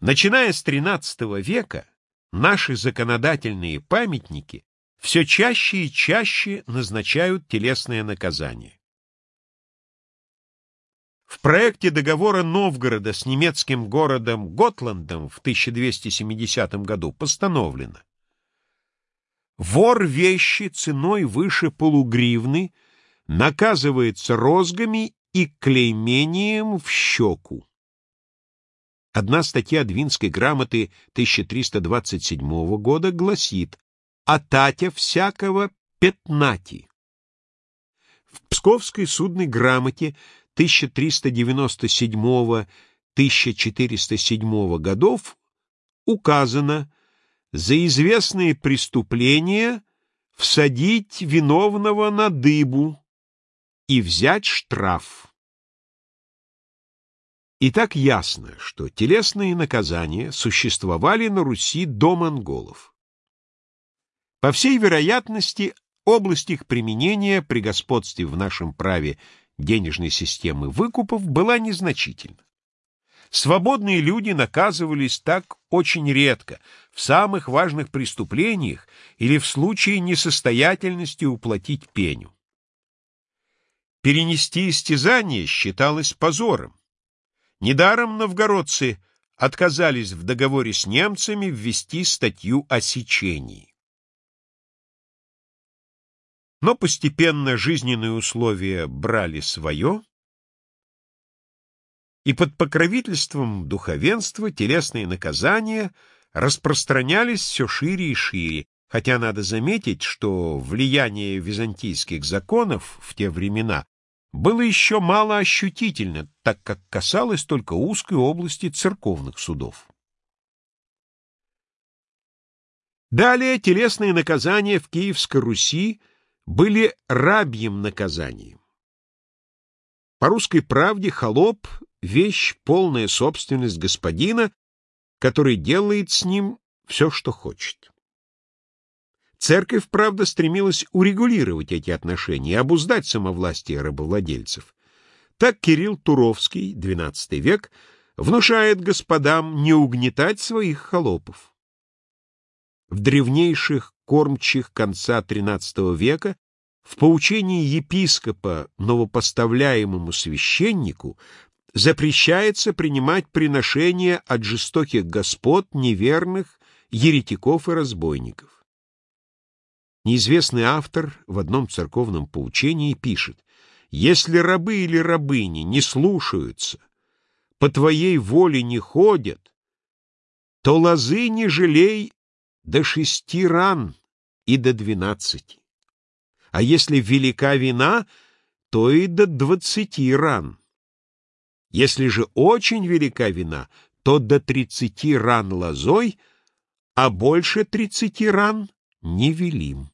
Начиная с XIII века, наши законодательные памятники все чаще и чаще назначают телесное наказание. В проекте договора Новгорода с немецким городом Готландом в 1270 году постановлено Вор вещи ценой выше полугривны наказывается розгами и клеймением в щеку. Одна статья Двинской грамоты 1327 года гласит «А татя всякого пятнати». В Псковской судной грамоте 1397-1407 годов указано за известные преступления всадить виновного на дыбу и взять штраф. И так ясно, что телесные наказания существовали на Руси до монголов. По всей вероятности, область их применения при господстве в нашем праве денежной системы выкупов была незначительна. Свободные люди наказывались так очень редко, в самых важных преступлениях или в случае несостоятельности уплатить пеню. Перенести истязание считалось позором. Недаром новгородцы отказались в договоре с немцами ввести статью о сечении. Но постепенно жизненные условия брали свое, и под покровительством духовенства телесные наказания распространялись все шире и шире, хотя надо заметить, что влияние византийских законов в те времена было еще мало ощутительно, так как касалось только узкой области церковных судов. Далее телесные наказания в Киевской Руси были рабьим наказанием. По русской правде холоп — вещь, полная собственность господина, который делает с ним все, что хочет. Церковь, правда, стремилась урегулировать эти отношения и обуздать самовластие рабовладельцев. Так Кирилл Туровский, XII век, внушает господам не угнетать своих холопов. В древнейших кормчих конца XIII века в поучении епископа новопоставляемому священнику запрещается принимать приношения от жестоких господ, неверных, еретиков и разбойников. Неизвестный автор в одном церковном поучении пишет, «Если рабы или рабыни не слушаются, по твоей воле не ходят, то лозы не жалей до шести ран и до двенадцати. А если велика вина, то и до двадцати ран. Если же очень велика вина, то до тридцати ран лозой, а больше тридцати ран не велим.